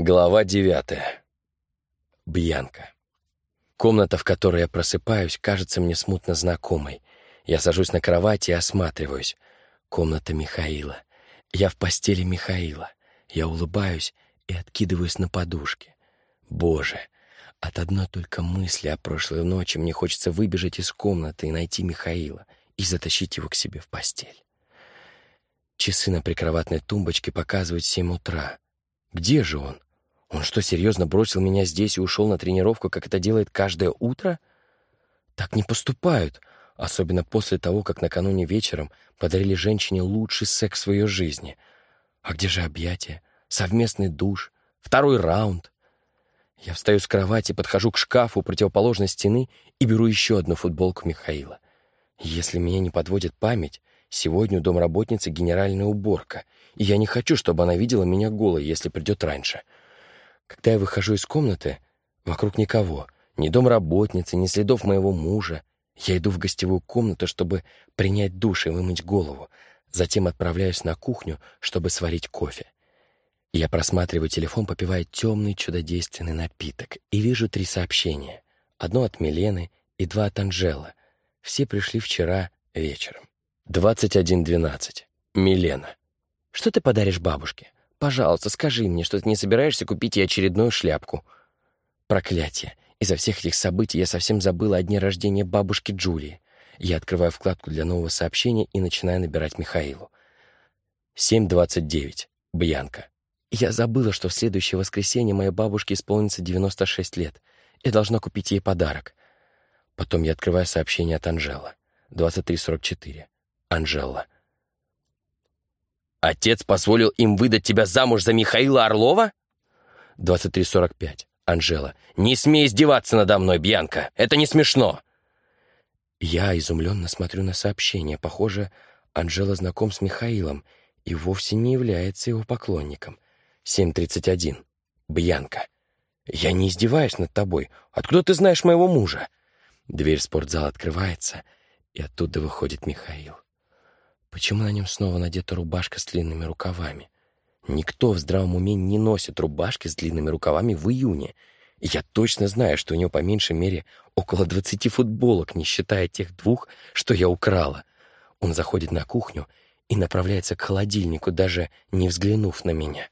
Глава девятая. Бьянка. Комната, в которой я просыпаюсь, кажется мне смутно знакомой. Я сажусь на кровати и осматриваюсь. Комната Михаила. Я в постели Михаила. Я улыбаюсь и откидываюсь на подушке. Боже, от одной только мысли о прошлой ночи мне хочется выбежать из комнаты и найти Михаила и затащить его к себе в постель. Часы на прикроватной тумбочке показывают семь утра. Где же он? Он что, серьезно бросил меня здесь и ушел на тренировку, как это делает каждое утро? Так не поступают, особенно после того, как накануне вечером подарили женщине лучший секс в ее жизни. А где же объятия, совместный душ, второй раунд? Я встаю с кровати, подхожу к шкафу противоположной стены и беру еще одну футболку Михаила. Если меня не подводит память, сегодня у домработницы генеральная уборка, и я не хочу, чтобы она видела меня голой, если придет раньше — когда я выхожу из комнаты, вокруг никого, ни домработницы, ни следов моего мужа. Я иду в гостевую комнату, чтобы принять душ и вымыть голову. Затем отправляюсь на кухню, чтобы сварить кофе. Я просматриваю телефон, попивая темный чудодейственный напиток, и вижу три сообщения. Одно от Милены и два от Анжела. Все пришли вчера вечером. 21.12. Милена. «Что ты подаришь бабушке?» Пожалуйста, скажи мне, что ты не собираешься купить ей очередную шляпку. Проклятие. Из-за всех этих событий я совсем забыла о дне рождения бабушки Джулии. Я открываю вкладку для нового сообщения и начинаю набирать Михаилу. 7.29. Бьянка. Я забыла, что в следующее воскресенье моей бабушке исполнится 96 лет. Я должна купить ей подарок. Потом я открываю сообщение от Анжела. 23.44. Анжела. Отец позволил им выдать тебя замуж за Михаила Орлова? 23.45. Анжела. Не смей издеваться надо мной, Бьянка. Это не смешно. Я изумленно смотрю на сообщение. Похоже, Анжела знаком с Михаилом и вовсе не является его поклонником. 7.31. Бьянка. Я не издеваюсь над тобой. Откуда ты знаешь моего мужа? Дверь спортзала открывается, и оттуда выходит Михаил. Почему на нем снова надета рубашка с длинными рукавами? Никто в здравом уме не носит рубашки с длинными рукавами в июне. И я точно знаю, что у него по меньшей мере около двадцати футболок, не считая тех двух, что я украла. Он заходит на кухню и направляется к холодильнику, даже не взглянув на меня.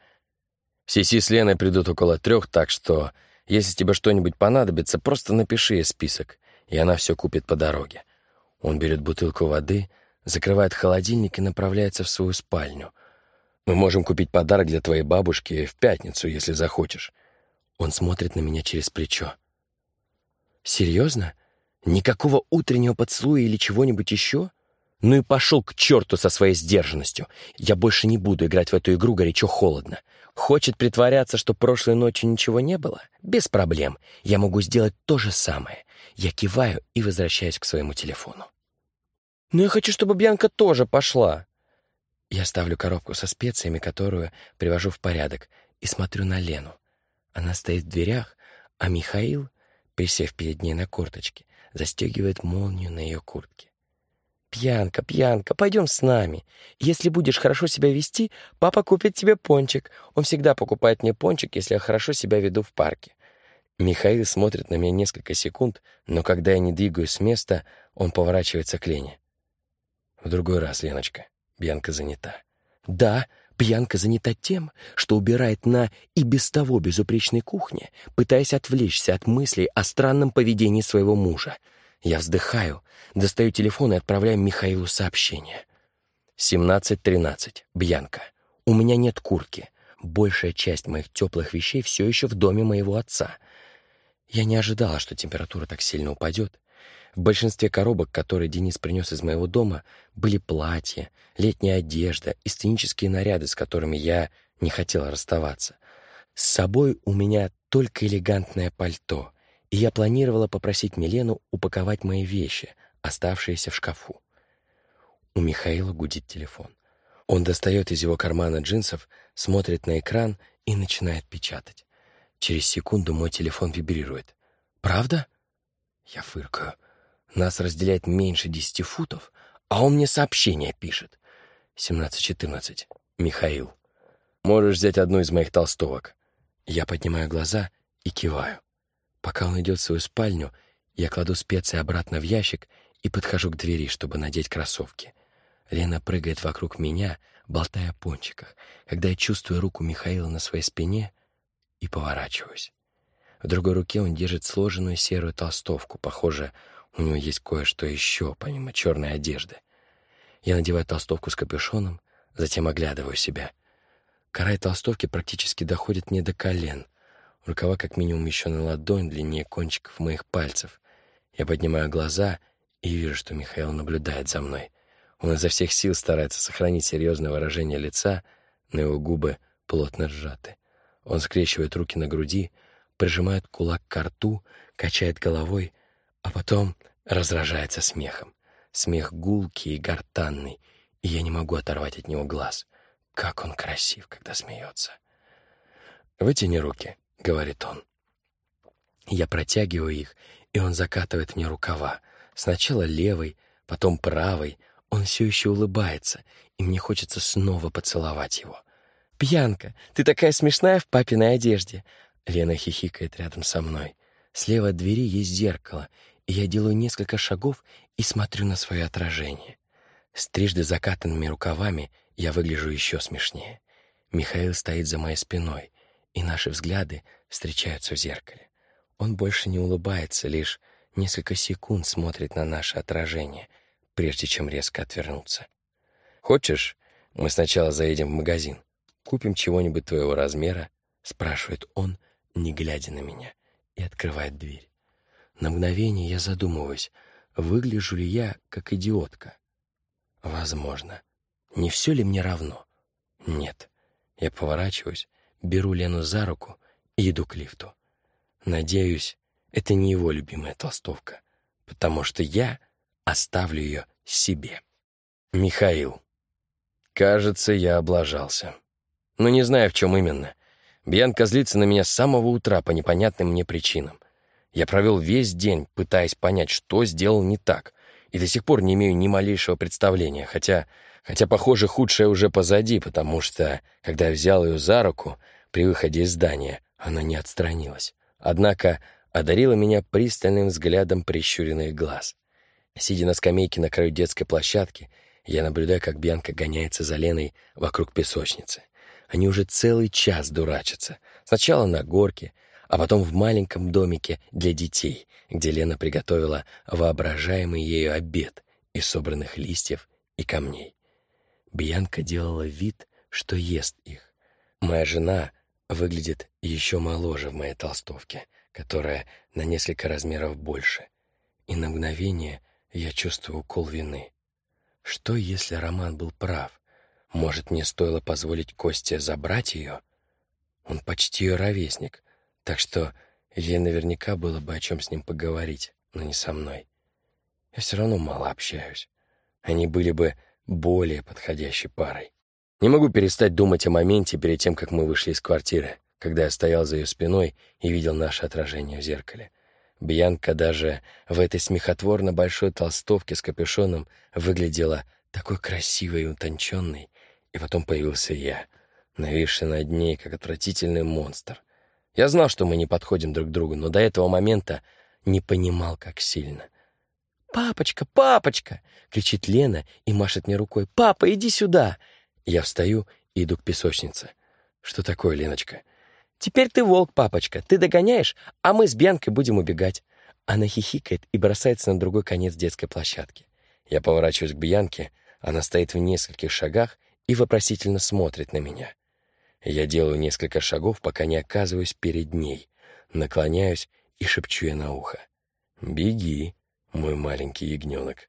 Сиси с Леной придут около трех, так что, если тебе что-нибудь понадобится, просто напиши ей список, и она все купит по дороге. Он берет бутылку воды — закрывает холодильник и направляется в свою спальню. «Мы можем купить подарок для твоей бабушки в пятницу, если захочешь». Он смотрит на меня через плечо. «Серьезно? Никакого утреннего поцелуя или чего-нибудь еще? Ну и пошел к черту со своей сдержанностью. Я больше не буду играть в эту игру горячо-холодно. Хочет притворяться, что прошлой ночью ничего не было? Без проблем. Я могу сделать то же самое. Я киваю и возвращаюсь к своему телефону. «Но я хочу, чтобы Бьянка тоже пошла». Я ставлю коробку со специями, которую привожу в порядок, и смотрю на Лену. Она стоит в дверях, а Михаил, присев перед ней на корточке, застегивает молнию на ее куртке. «Пьянка, пьянка, пойдем с нами. Если будешь хорошо себя вести, папа купит тебе пончик. Он всегда покупает мне пончик, если я хорошо себя веду в парке». Михаил смотрит на меня несколько секунд, но когда я не двигаюсь с места, он поворачивается к Лене. В другой раз, Леночка, Бьянка занята. Да, Бьянка занята тем, что убирает на и без того безупречной кухне, пытаясь отвлечься от мыслей о странном поведении своего мужа. Я вздыхаю, достаю телефон и отправляю Михаилу сообщение. 17.13. Бьянка. У меня нет куртки. Большая часть моих теплых вещей все еще в доме моего отца. Я не ожидала, что температура так сильно упадет, в большинстве коробок, которые Денис принес из моего дома, были платья, летняя одежда и сценические наряды, с которыми я не хотела расставаться. С собой у меня только элегантное пальто, и я планировала попросить Милену упаковать мои вещи, оставшиеся в шкафу. У Михаила гудит телефон. Он достает из его кармана джинсов, смотрит на экран и начинает печатать. Через секунду мой телефон вибрирует. «Правда?» Я фыркаю. Нас разделяет меньше десяти футов, а он мне сообщение пишет. 17-14. Михаил. Можешь взять одну из моих толстовок. Я поднимаю глаза и киваю. Пока он идет в свою спальню, я кладу специи обратно в ящик и подхожу к двери, чтобы надеть кроссовки. Лена прыгает вокруг меня, болтая о пончиках, когда я чувствую руку Михаила на своей спине и поворачиваюсь. В другой руке он держит сложенную серую толстовку. Похоже, у него есть кое-что еще, помимо черной одежды. Я надеваю толстовку с капюшоном, затем оглядываю себя. Карай толстовки практически доходит мне до колен. Рукава как минимум еще на ладонь длиннее кончиков моих пальцев. Я поднимаю глаза и вижу, что Михаил наблюдает за мной. Он изо всех сил старается сохранить серьезное выражение лица, но его губы плотно сжаты. Он скрещивает руки на груди, прижимает кулак к рту, качает головой, а потом разражается смехом. Смех гулкий и гортанный, и я не могу оторвать от него глаз. Как он красив, когда смеется. «Вытяни руки», — говорит он. Я протягиваю их, и он закатывает мне рукава. Сначала левой, потом правой. Он все еще улыбается, и мне хочется снова поцеловать его. «Пьянка, ты такая смешная в папиной одежде!» Лена хихикает рядом со мной. Слева от двери есть зеркало, я делаю несколько шагов и смотрю на свое отражение. С трижды закатанными рукавами я выгляжу еще смешнее. Михаил стоит за моей спиной, и наши взгляды встречаются в зеркале. Он больше не улыбается, лишь несколько секунд смотрит на наше отражение, прежде чем резко отвернуться. «Хочешь, мы сначала заедем в магазин, купим чего-нибудь твоего размера?» — спрашивает он, не глядя на меня, и открывает дверь. На мгновение я задумываюсь, выгляжу ли я как идиотка. Возможно. Не все ли мне равно? Нет. Я поворачиваюсь, беру Лену за руку и иду к лифту. Надеюсь, это не его любимая толстовка, потому что я оставлю ее себе. Михаил. Кажется, я облажался. Но не знаю, в чем именно. Бьянка злится на меня с самого утра по непонятным мне причинам. Я провел весь день, пытаясь понять, что сделал не так, и до сих пор не имею ни малейшего представления, хотя, хотя похоже, худшее уже позади, потому что, когда я взял ее за руку при выходе из здания, она не отстранилась. Однако одарила меня пристальным взглядом прищуренных глаз. Сидя на скамейке на краю детской площадки, я наблюдаю, как Бьянка гоняется за Леной вокруг песочницы. Они уже целый час дурачатся. Сначала на горке, а потом в маленьком домике для детей, где Лена приготовила воображаемый ею обед из собранных листьев и камней. Бьянка делала вид, что ест их. Моя жена выглядит еще моложе в моей толстовке, которая на несколько размеров больше. И на мгновение я чувствую укол вины. Что, если Роман был прав? Может, мне стоило позволить Косте забрать ее? Он почти ее ровесник, так что ей наверняка было бы о чем с ним поговорить, но не со мной. Я все равно мало общаюсь. Они были бы более подходящей парой. Не могу перестать думать о моменте перед тем, как мы вышли из квартиры когда я стоял за ее спиной и видел наше отражение в зеркале. Бьянка даже в этой смехотворно большой толстовке с капюшоном выглядела такой красивой и утонченной, и потом появился я, нависший над ней, как отвратительный монстр. Я знал, что мы не подходим друг к другу, но до этого момента не понимал, как сильно. «Папочка, папочка!» — кричит Лена и машет мне рукой. «Папа, иди сюда!» Я встаю и иду к песочнице. «Что такое, Леночка?» «Теперь ты волк, папочка, ты догоняешь, а мы с Бьянкой будем убегать». Она хихикает и бросается на другой конец детской площадки. Я поворачиваюсь к Бьянке, она стоит в нескольких шагах и вопросительно смотрит на меня. Я делаю несколько шагов, пока не оказываюсь перед ней, наклоняюсь и шепчу ей на ухо. «Беги, мой маленький ягненок».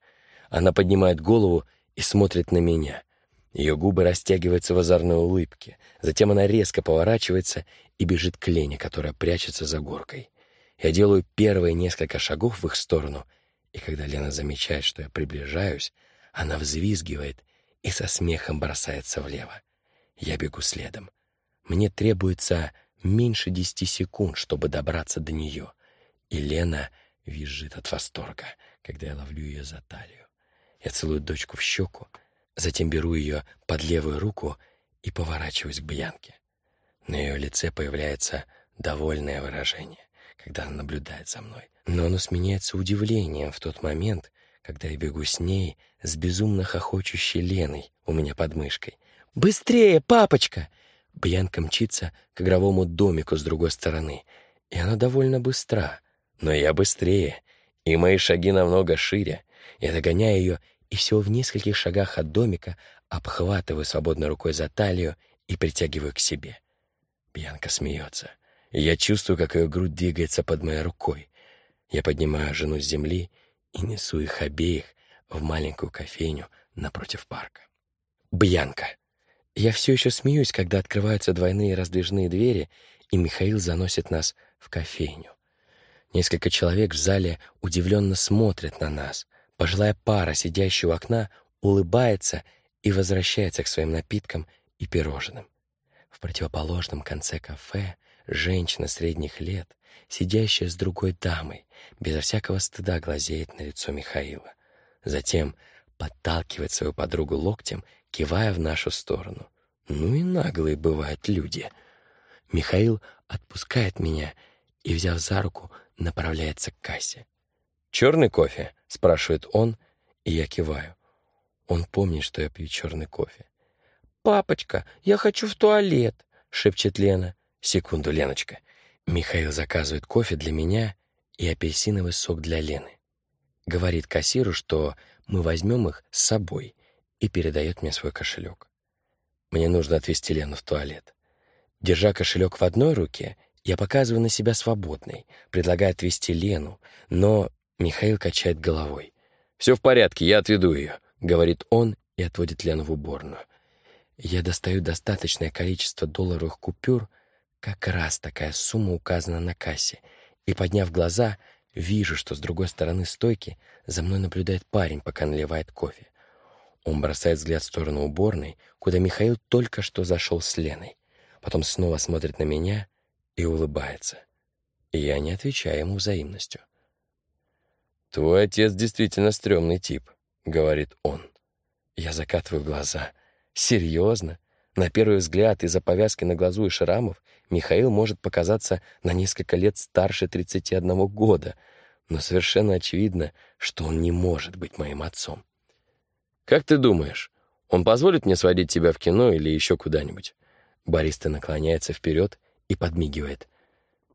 Она поднимает голову и смотрит на меня. Ее губы растягиваются в озорной улыбке. Затем она резко поворачивается и бежит к Лене, которая прячется за горкой. Я делаю первые несколько шагов в их сторону, и когда Лена замечает, что я приближаюсь, она взвизгивает и со смехом бросается влево. Я бегу следом. Мне требуется меньше десяти секунд, чтобы добраться до нее, и Лена визжит от восторга, когда я ловлю ее за талию. Я целую дочку в щеку, затем беру ее под левую руку и поворачиваюсь к Бьянке. На ее лице появляется довольное выражение, когда она наблюдает за мной. Но оно сменяется удивлением в тот момент, когда я бегу с ней, с безумно хохочущей Леной у меня под мышкой. «Быстрее, папочка!» Бьянка мчится к игровому домику с другой стороны, и она довольно быстра. Но я быстрее, и мои шаги намного шире. Я догоняю ее, и всего в нескольких шагах от домика обхватываю свободной рукой за талию и притягиваю к себе. Бьянка смеется. Я чувствую, как ее грудь двигается под моей рукой. Я поднимаю жену с земли и несу их обеих в маленькую кофейню напротив парка. Бьянка. Я все еще смеюсь, когда открываются двойные раздвижные двери, и Михаил заносит нас в кофейню. Несколько человек в зале удивленно смотрят на нас. Пожилая пара, сидящая у окна, улыбается и возвращается к своим напиткам и пирожным. В противоположном конце кафе женщина средних лет, сидящая с другой дамой, безо всякого стыда глазеет на лицо Михаила. Затем подталкивает свою подругу локтем, кивая в нашу сторону. Ну и наглые бывают люди. Михаил отпускает меня и, взяв за руку, направляется к кассе. «Черный кофе?» — спрашивает он, и я киваю. Он помнит, что я пью черный кофе. «Папочка, я хочу в туалет!» — шепчет Лена. «Секунду, Леночка». Михаил заказывает кофе для меня и апельсиновый сок для Лены. Говорит кассиру, что мы возьмем их с собой, и передает мне свой кошелек. Мне нужно отвезти Лену в туалет. Держа кошелек в одной руке, я показываю на себя свободной, предлагаю отвезти Лену, но Михаил качает головой. «Все в порядке, я отведу ее», — говорит он и отводит Лену в уборную. Я достаю достаточное количество долларовых купюр, как раз такая сумма указана на кассе, и, подняв глаза, вижу, что с другой стороны стойки за мной наблюдает парень, пока наливает кофе. Он бросает взгляд в сторону уборной, куда Михаил только что зашел с Леной. Потом снова смотрит на меня и улыбается. Я не отвечаю ему взаимностью. «Твой отец действительно стрёмный тип», — говорит он. Я закатываю глаза. «Серьезно?» На первый взгляд, из-за повязки на глазу и шрамов, Михаил может показаться на несколько лет старше 31 года, но совершенно очевидно, что он не может быть моим отцом. «Как ты думаешь, он позволит мне сводить тебя в кино или еще куда-нибудь?» Бариста наклоняется вперед и подмигивает.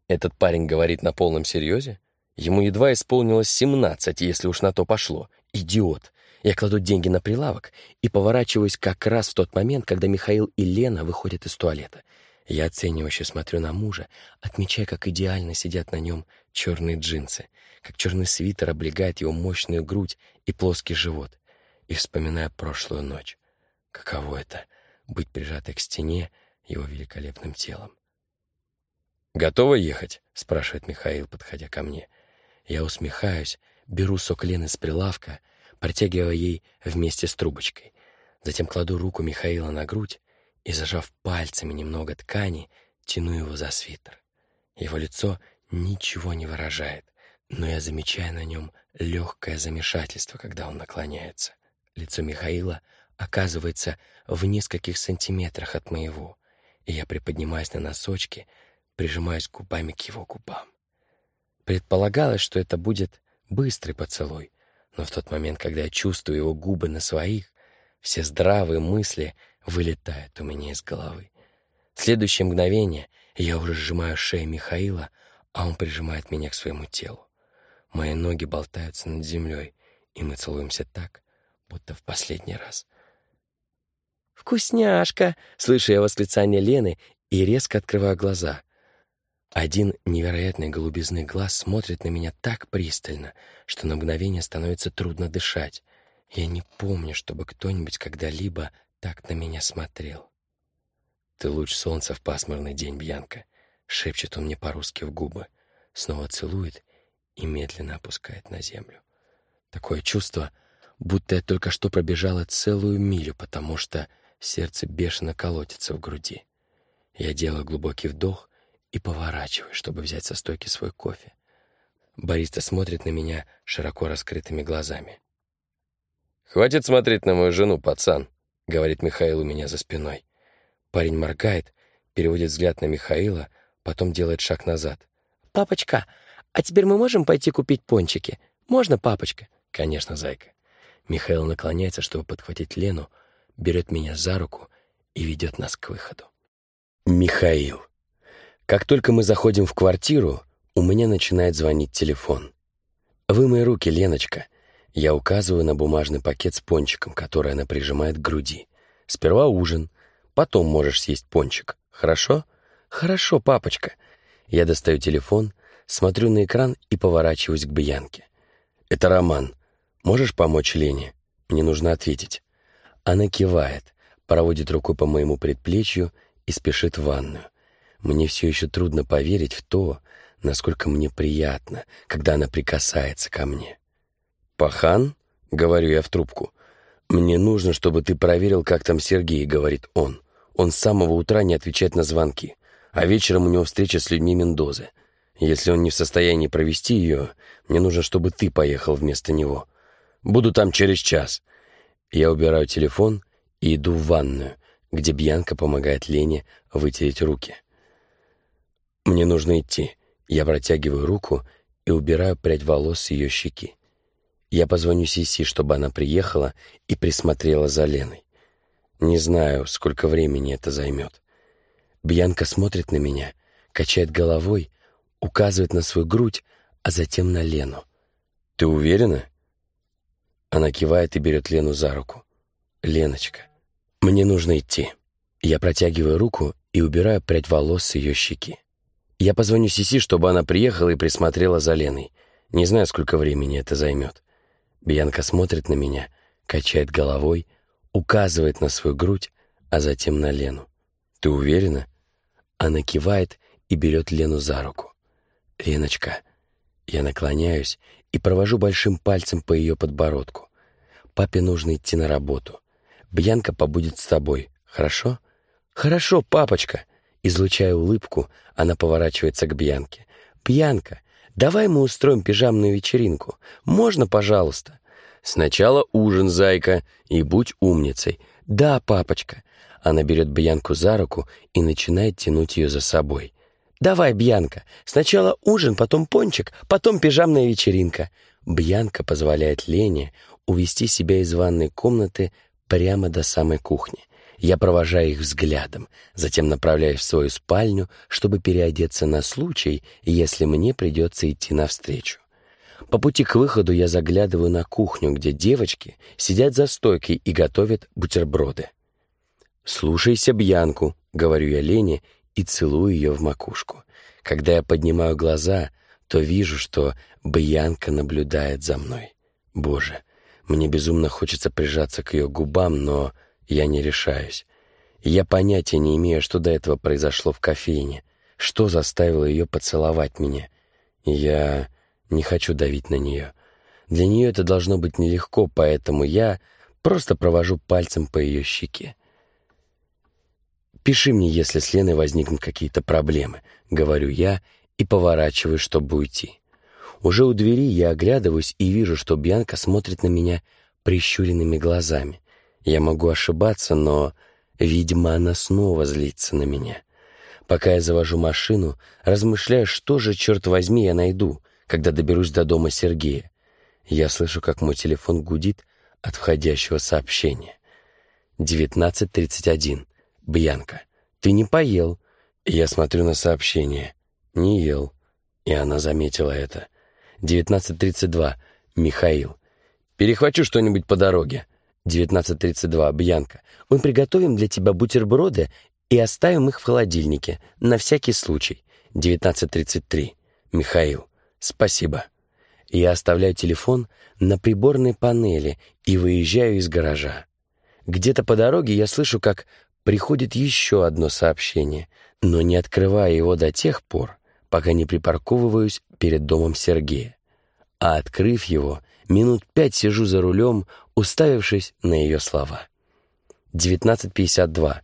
Этот парень говорит на полном серьезе? Ему едва исполнилось семнадцать, если уж на то пошло. Идиот. Я кладу деньги на прилавок и поворачиваюсь как раз в тот момент, когда Михаил и Лена выходят из туалета. Я оценивающе смотрю на мужа, отмечая, как идеально сидят на нем черные джинсы, как черный свитер облегает его мощную грудь и плоский живот, и вспоминаю прошлую ночь. Каково это — быть прижатой к стене его великолепным телом. «Готова ехать?» — спрашивает Михаил, подходя ко мне. Я усмехаюсь, беру сок Лены с прилавка, протягивая ей вместе с трубочкой. Затем кладу руку Михаила на грудь и, зажав пальцами немного ткани, тяну его за свитер. Его лицо ничего не выражает, но я замечаю на нем легкое замешательство, когда он наклоняется. Лицо Михаила оказывается в нескольких сантиметрах от моего, и я приподнимаюсь на носочки, прижимаюсь губами к его губам. Предполагалось, что это будет быстрый поцелуй, но в тот момент, когда я чувствую его губы на своих, все здравые мысли вылетают у меня из головы. В следующее мгновение я уже сжимаю шею Михаила, а он прижимает меня к своему телу. Мои ноги болтаются над землей, и мы целуемся так, будто в последний раз. «Вкусняшка!» — слышу я восклицание Лены и резко открываю глаза. Один невероятный голубизный глаз смотрит на меня так пристально, что на мгновение становится трудно дышать. Я не помню, чтобы кто-нибудь когда-либо так на меня смотрел. «Ты луч солнца в пасмурный день, Бьянка», — шепчет он мне по-русски в губы, снова целует и медленно опускает на землю. Такое чувство, будто я только что пробежала целую милю, потому что сердце бешено колотится в груди. Я делаю глубокий вдох и поворачиваюсь, чтобы взять со стойки свой кофе. Бариста смотрит на меня широко раскрытыми глазами. «Хватит смотреть на мою жену, пацан», — говорит Михаил у меня за спиной. Парень моргает, переводит взгляд на Михаила, потом делает шаг назад. «Папочка, а теперь мы можем пойти купить пончики? Можно, папочка?» «Конечно, зайка». Михаил наклоняется, чтобы подхватить Лену, берет меня за руку и ведет нас к выходу. Михаил. Как только мы заходим в квартиру, у меня начинает звонить телефон. «Вымой руки, Леночка». Я указываю на бумажный пакет с пончиком, который она прижимает к груди. «Сперва ужин, потом можешь съесть пончик. Хорошо?» «Хорошо, папочка». Я достаю телефон, смотрю на экран и поворачиваюсь к Бьянке. «Это Роман. Можешь помочь Лене? Мне нужно ответить». Она кивает, проводит рукой по моему предплечью и спешит в ванную. Мне все еще трудно поверить в то, насколько мне приятно, когда она прикасается ко мне. «Пахан?» — говорю я в трубку. «Мне нужно, чтобы ты проверил, как там Сергей», — говорит он. Он с самого утра не отвечает на звонки, а вечером у него встреча с людьми Мендозы. Если он не в состоянии провести ее, мне нужно, чтобы ты поехал вместо него. Буду там через час. Я убираю телефон и иду в ванную, где Бьянка помогает Лене вытереть руки. Мне нужно идти. Я протягиваю руку и убираю прядь волос с ее щеки. Я позвоню Сиси, чтобы она приехала и присмотрела за Леной. Не знаю, сколько времени это займет. Бьянка смотрит на меня, качает головой, указывает на свою грудь, а затем на Лену. «Ты уверена?» Она кивает и берет Лену за руку. «Леночка, мне нужно идти». Я протягиваю руку и убираю прядь волос с ее щеки. Я позвоню Сиси, чтобы она приехала и присмотрела за Леной. Не знаю, сколько времени это займет. Бьянка смотрит на меня, качает головой, указывает на свою грудь, а затем на Лену. «Ты уверена?» Она кивает и берет Лену за руку. «Леночка». Я наклоняюсь и провожу большим пальцем по ее подбородку. Папе нужно идти на работу. Бьянка побудет с тобой, хорошо? Хорошо, папочка. Излучая улыбку, она поворачивается к Бьянке. Бьянка, давай мы устроим пижамную вечеринку. Можно, пожалуйста? Сначала ужин, зайка, и будь умницей. Да, папочка. Она берет Бьянку за руку и начинает тянуть ее за собой. «Давай, Бьянка, сначала ужин, потом пончик, потом пижамная вечеринка». Бьянка позволяет Лене увести себя из ванной комнаты прямо до самой кухни. Я провожаю их взглядом, затем направляюсь в свою спальню, чтобы переодеться на случай, если мне придется идти навстречу. По пути к выходу я заглядываю на кухню, где девочки сидят за стойкой и готовят бутерброды. «Слушайся Бьянку», — говорю я Лене и целую ее в макушку. Когда я поднимаю глаза, то вижу, что Бьянка наблюдает за мной. Боже, мне безумно хочется прижаться к ее губам, но я не решаюсь. Я понятия не имею, что до этого произошло в кофейне, что заставило ее поцеловать меня. Я не хочу давить на нее. Для нее это должно быть нелегко, поэтому я просто провожу пальцем по ее щеке. «Пиши мне, если с Леной возникнут какие-то проблемы», — говорю я и поворачиваюсь, чтобы уйти. Уже у двери я оглядываюсь и вижу, что Бьянка смотрит на меня прищуренными глазами. Я могу ошибаться, но, видимо, она снова злится на меня. Пока я завожу машину, размышляю, что же, черт возьми, я найду, когда доберусь до дома Сергея. Я слышу, как мой телефон гудит от входящего сообщения. 19.31. Бьянка, ты не поел. Я смотрю на сообщение. Не ел. И она заметила это. 19.32. Михаил. Перехвачу что-нибудь по дороге. 19.32. Бьянка. Мы приготовим для тебя бутерброды и оставим их в холодильнике, на всякий случай. 19.33. Михаил. Спасибо. Я оставляю телефон на приборной панели и выезжаю из гаража. Где-то по дороге я слышу, как приходит еще одно сообщение, но не открывая его до тех пор, пока не припарковываюсь перед домом Сергея. А открыв его, минут пять сижу за рулем, уставившись на ее слова. 19.52.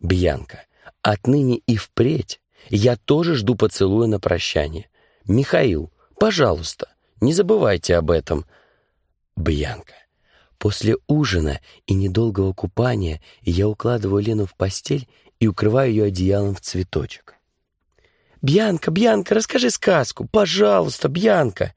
Бьянка. Отныне и впредь я тоже жду поцелуя на прощание. Михаил, пожалуйста, не забывайте об этом. Бьянка. После ужина и недолгого купания я укладываю Лену в постель и укрываю ее одеялом в цветочек. «Бьянка, Бьянка, расскажи сказку! Пожалуйста, Бьянка!»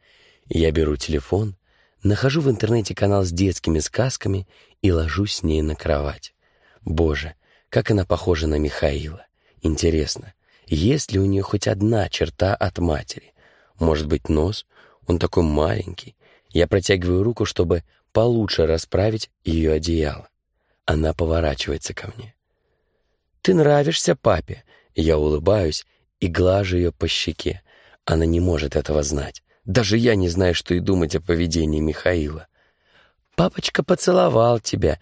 Я беру телефон, нахожу в интернете канал с детскими сказками и ложусь с ней на кровать. Боже, как она похожа на Михаила. Интересно, есть ли у нее хоть одна черта от матери? Может быть, нос? Он такой маленький. Я протягиваю руку, чтобы получше расправить ее одеяло. Она поворачивается ко мне. «Ты нравишься папе!» Я улыбаюсь и глажу ее по щеке. Она не может этого знать. Даже я не знаю, что и думать о поведении Михаила. «Папочка поцеловал тебя,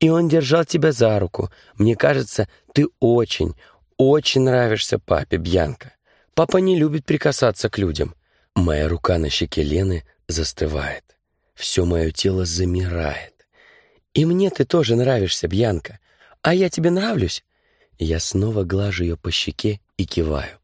и он держал тебя за руку. Мне кажется, ты очень, очень нравишься папе, Бьянка. Папа не любит прикасаться к людям». Моя рука на щеке Лены застывает. Все мое тело замирает. «И мне ты тоже нравишься, Бьянка. А я тебе нравлюсь?» Я снова глажу ее по щеке и киваю.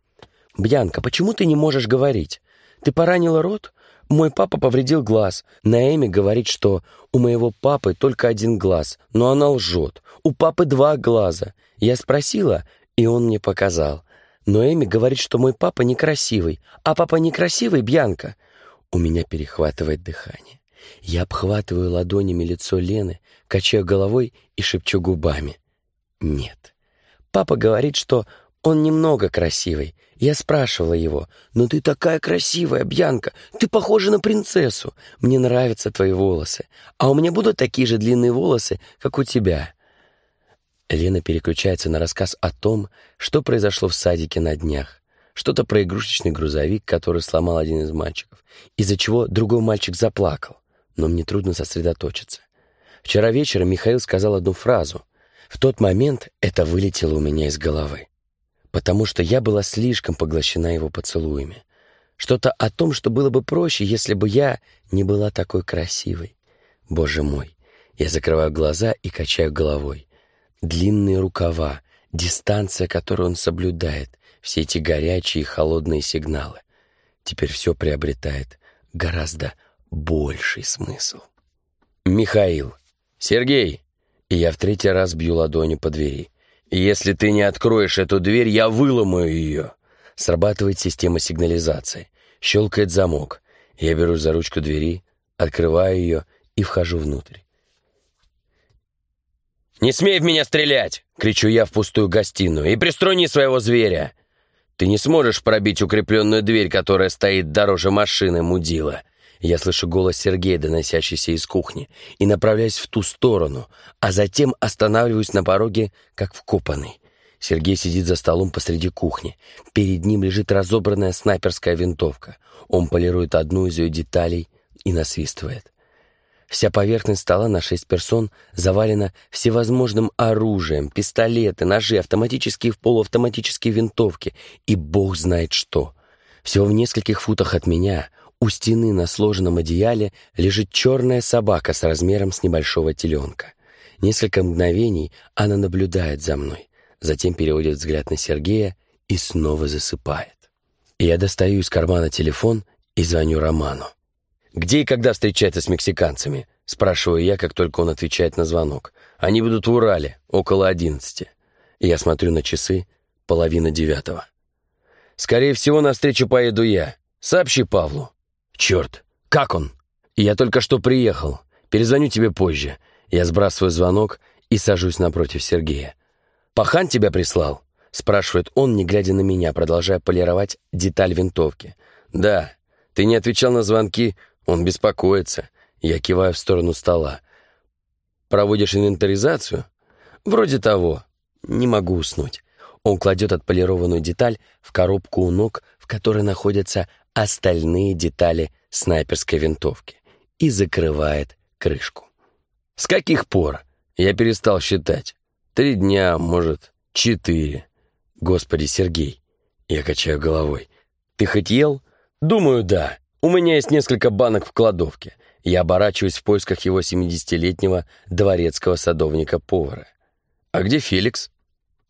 «Бьянка, почему ты не можешь говорить? Ты поранила рот? Мой папа повредил глаз. Наэми говорит, что у моего папы только один глаз, но она лжет. У папы два глаза. Я спросила, и он мне показал. Но Эми говорит, что мой папа некрасивый. А папа некрасивый, Бьянка?» У меня перехватывает дыхание. Я обхватываю ладонями лицо Лены, качаю головой и шепчу губами. «Нет». Папа говорит, что он немного красивый. Я спрашивала его, «Но ты такая красивая, Бьянка, ты похожа на принцессу. Мне нравятся твои волосы. А у меня будут такие же длинные волосы, как у тебя». Лена переключается на рассказ о том, что произошло в садике на днях. Что-то про игрушечный грузовик, который сломал один из мальчиков, из-за чего другой мальчик заплакал. Но мне трудно сосредоточиться. Вчера вечером Михаил сказал одну фразу. В тот момент это вылетело у меня из головы. Потому что я была слишком поглощена его поцелуями. Что-то о том, что было бы проще, если бы я не была такой красивой. Боже мой, я закрываю глаза и качаю головой. Длинные рукава, дистанция, которую он соблюдает, все эти горячие и холодные сигналы. Теперь все приобретает гораздо больший смысл. «Михаил! Сергей!» И я в третий раз бью ладонью по двери. «Если ты не откроешь эту дверь, я выломаю ее!» Срабатывает система сигнализации. Щелкает замок. Я беру за ручку двери, открываю ее и вхожу внутрь. «Не смей в меня стрелять!» — кричу я в пустую гостиную. «И приструни своего зверя!» «Ты не сможешь пробить укрепленную дверь, которая стоит дороже машины, мудила!» Я слышу голос Сергея, доносящийся из кухни, и направляюсь в ту сторону, а затем останавливаюсь на пороге, как вкопанный. Сергей сидит за столом посреди кухни. Перед ним лежит разобранная снайперская винтовка. Он полирует одну из ее деталей и насвистывает. Вся поверхность стола на шесть персон завалена всевозможным оружием, пистолеты, ножи, автоматические и полуавтоматические винтовки и бог знает что. Всего в нескольких футах от меня, у стены на сложенном одеяле, лежит черная собака с размером с небольшого теленка. Несколько мгновений она наблюдает за мной, затем переводит взгляд на Сергея и снова засыпает. Я достаю из кармана телефон и звоню Роману. «Где и когда встречается с мексиканцами?» — спрашиваю я, как только он отвечает на звонок. «Они будут в Урале, около одиннадцати». Я смотрю на часы, половина девятого. «Скорее всего, на встречу поеду я. Сообщи Павлу». «Черт, как он?» «Я только что приехал. Перезвоню тебе позже». Я сбрасываю звонок и сажусь напротив Сергея. «Пахан тебя прислал?» — спрашивает он, не глядя на меня, продолжая полировать деталь винтовки. «Да. Ты не отвечал на звонки, он беспокоится. Я киваю в сторону стола. Проводишь инвентаризацию? Вроде того. Не могу уснуть. Он кладет отполированную деталь в коробку у ног, в которой находятся остальные детали снайперской винтовки, и закрывает крышку. С каких пор? Я перестал считать. Три дня, может, четыре. Господи, Сергей. Я качаю головой. Ты хоть ел? Думаю, да. У меня есть несколько банок в кладовке. Я оборачиваюсь в поисках его 70-летнего дворецкого садовника-повара. А где Феликс?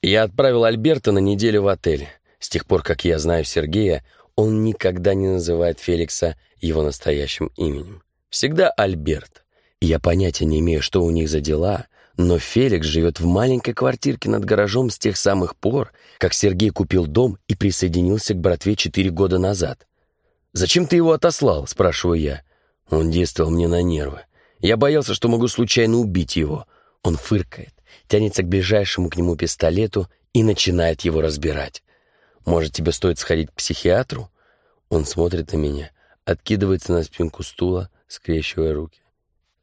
Я отправил Альберта на неделю в отель. С тех пор, как я знаю Сергея, он никогда не называет Феликса его настоящим именем. Всегда Альберт. Я понятия не имею, что у них за дела, Но Феликс живет в маленькой квартирке над гаражом с тех самых пор, как Сергей купил дом и присоединился к братве четыре года назад. «Зачем ты его отослал?» — спрашиваю я. Он действовал мне на нервы. Я боялся, что могу случайно убить его. Он фыркает, тянется к ближайшему к нему пистолету и начинает его разбирать. «Может, тебе стоит сходить к психиатру?» Он смотрит на меня, откидывается на спинку стула, скрещивая руки.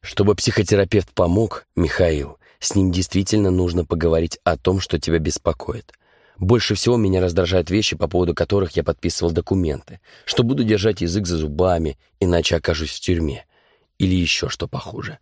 Чтобы психотерапевт помог, Михаил, с ним действительно нужно поговорить о том, что тебя беспокоит. Больше всего меня раздражают вещи, по поводу которых я подписывал документы, что буду держать язык за зубами, иначе окажусь в тюрьме. Или еще что похуже.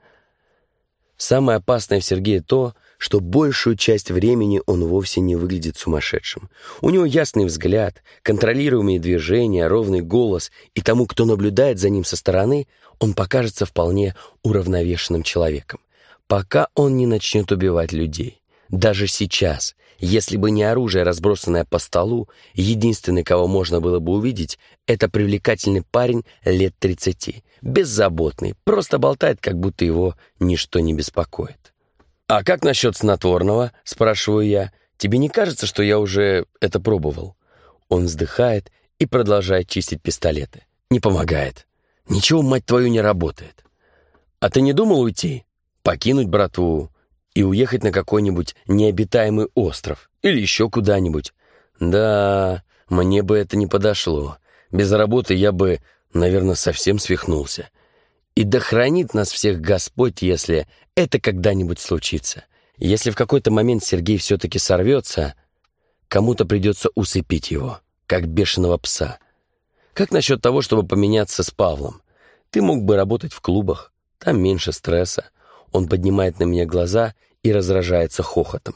Самое опасное в Сергее то, что большую часть времени он вовсе не выглядит сумасшедшим. У него ясный взгляд, контролируемые движения, ровный голос, и тому, кто наблюдает за ним со стороны, он покажется вполне уравновешенным человеком, пока он не начнет убивать людей. Даже сейчас, если бы не оружие, разбросанное по столу, единственный, кого можно было бы увидеть, это привлекательный парень лет 30, беззаботный, просто болтает, как будто его ничто не беспокоит. «А как насчет снотворного?» — спрашиваю я. «Тебе не кажется, что я уже это пробовал?» Он вздыхает и продолжает чистить пистолеты. «Не помогает. Ничего, мать твою, не работает. А ты не думал уйти? Покинуть братву и уехать на какой-нибудь необитаемый остров или еще куда-нибудь? Да, мне бы это не подошло. Без работы я бы, наверное, совсем свихнулся. И да хранит нас всех Господь, если это когда-нибудь случится. Если в какой-то момент Сергей все-таки сорвется, кому-то придется усыпить его, как бешеного пса. Как насчет того, чтобы поменяться с Павлом? Ты мог бы работать в клубах, там меньше стресса. Он поднимает на меня глаза и разражается хохотом.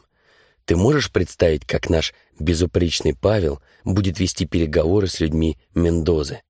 Ты можешь представить, как наш безупречный Павел будет вести переговоры с людьми Мендозы?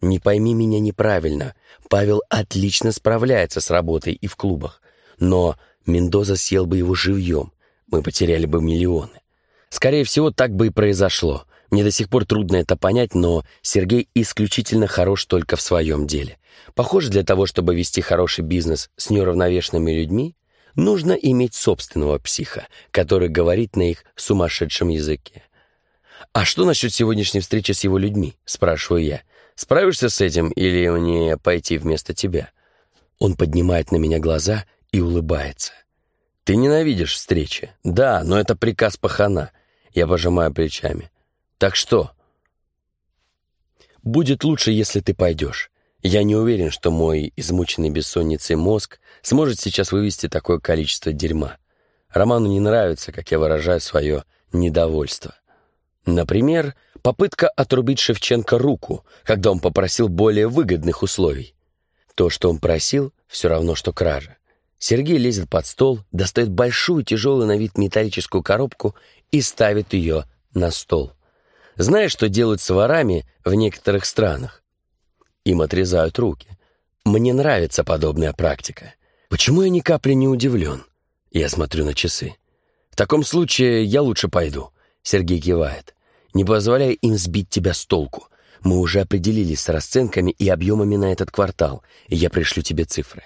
Не пойми меня неправильно. Павел отлично справляется с работой и в клубах. Но Мендоза съел бы его живьем. Мы потеряли бы миллионы. Скорее всего, так бы и произошло. Мне до сих пор трудно это понять, но Сергей исключительно хорош только в своем деле. Похоже, для того, чтобы вести хороший бизнес с неуравновешенными людьми, нужно иметь собственного психа, который говорит на их сумасшедшем языке. «А что насчет сегодняшней встречи с его людьми?» — спрашиваю я. «Справишься с этим или мне пойти вместо тебя?» Он поднимает на меня глаза и улыбается. «Ты ненавидишь встречи?» «Да, но это приказ пахана». Я пожимаю плечами. Так что? Будет лучше, если ты пойдешь. Я не уверен, что мой измученный бессонницей мозг сможет сейчас вывести такое количество дерьма. Роману не нравится, как я выражаю свое недовольство. Например, попытка отрубить Шевченко руку, когда он попросил более выгодных условий. То, что он просил, все равно, что кража. Сергей лезет под стол, достает большую тяжелую на вид металлическую коробку и ставит ее на стол. Знаешь, что делают с ворами в некоторых странах? Им отрезают руки. Мне нравится подобная практика. Почему я ни капли не удивлен? Я смотрю на часы. В таком случае я лучше пойду. Сергей кивает. Не позволяй им сбить тебя с толку. Мы уже определились с расценками и объемами на этот квартал, и я пришлю тебе цифры.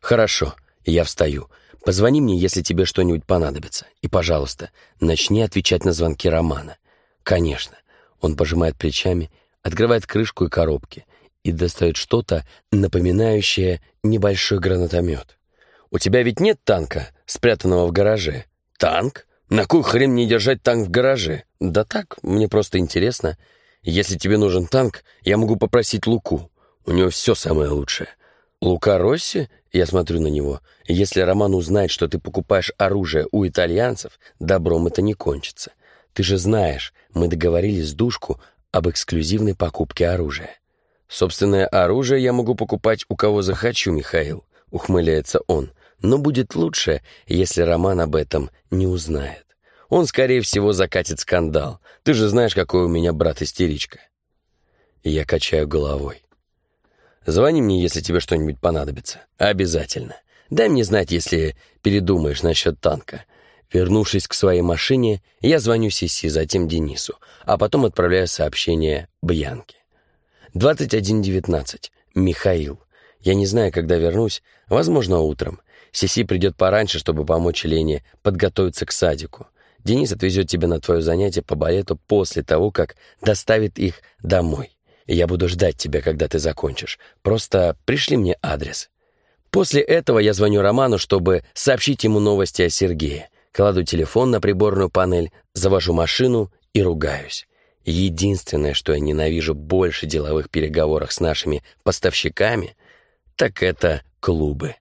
Хорошо, я встаю. Позвони мне, если тебе что-нибудь понадобится. И, пожалуйста, начни отвечать на звонки Романа. «Конечно». Он пожимает плечами, открывает крышку и коробки и достает что-то, напоминающее небольшой гранатомет. «У тебя ведь нет танка, спрятанного в гараже?» «Танк? На кой хрен мне держать танк в гараже?» «Да так, мне просто интересно. Если тебе нужен танк, я могу попросить Луку. У него все самое лучшее». «Лука Росси?» Я смотрю на него. «Если Роман узнает, что ты покупаешь оружие у итальянцев, добром это не кончится. Ты же знаешь, мы договорились с Душку об эксклюзивной покупке оружия. Собственное оружие я могу покупать у кого захочу, Михаил, ухмыляется он. Но будет лучше, если Роман об этом не узнает. Он, скорее всего, закатит скандал. Ты же знаешь, какой у меня брат-истеричка. Я качаю головой. Звони мне, если тебе что-нибудь понадобится. Обязательно. Дай мне знать, если передумаешь насчет танка. Вернувшись к своей машине, я звоню Сиси, затем Денису, а потом отправляю сообщение Бьянке. 21.19. Михаил. Я не знаю, когда вернусь, возможно, утром. Сиси придет пораньше, чтобы помочь Лене подготовиться к садику. Денис отвезет тебя на твое занятие по балету после того, как доставит их домой. Я буду ждать тебя, когда ты закончишь. Просто пришли мне адрес. После этого я звоню Роману, чтобы сообщить ему новости о Сергее. Кладу телефон на приборную панель, завожу машину и ругаюсь. Единственное, что я ненавижу больше деловых переговорах с нашими поставщиками, так это клубы.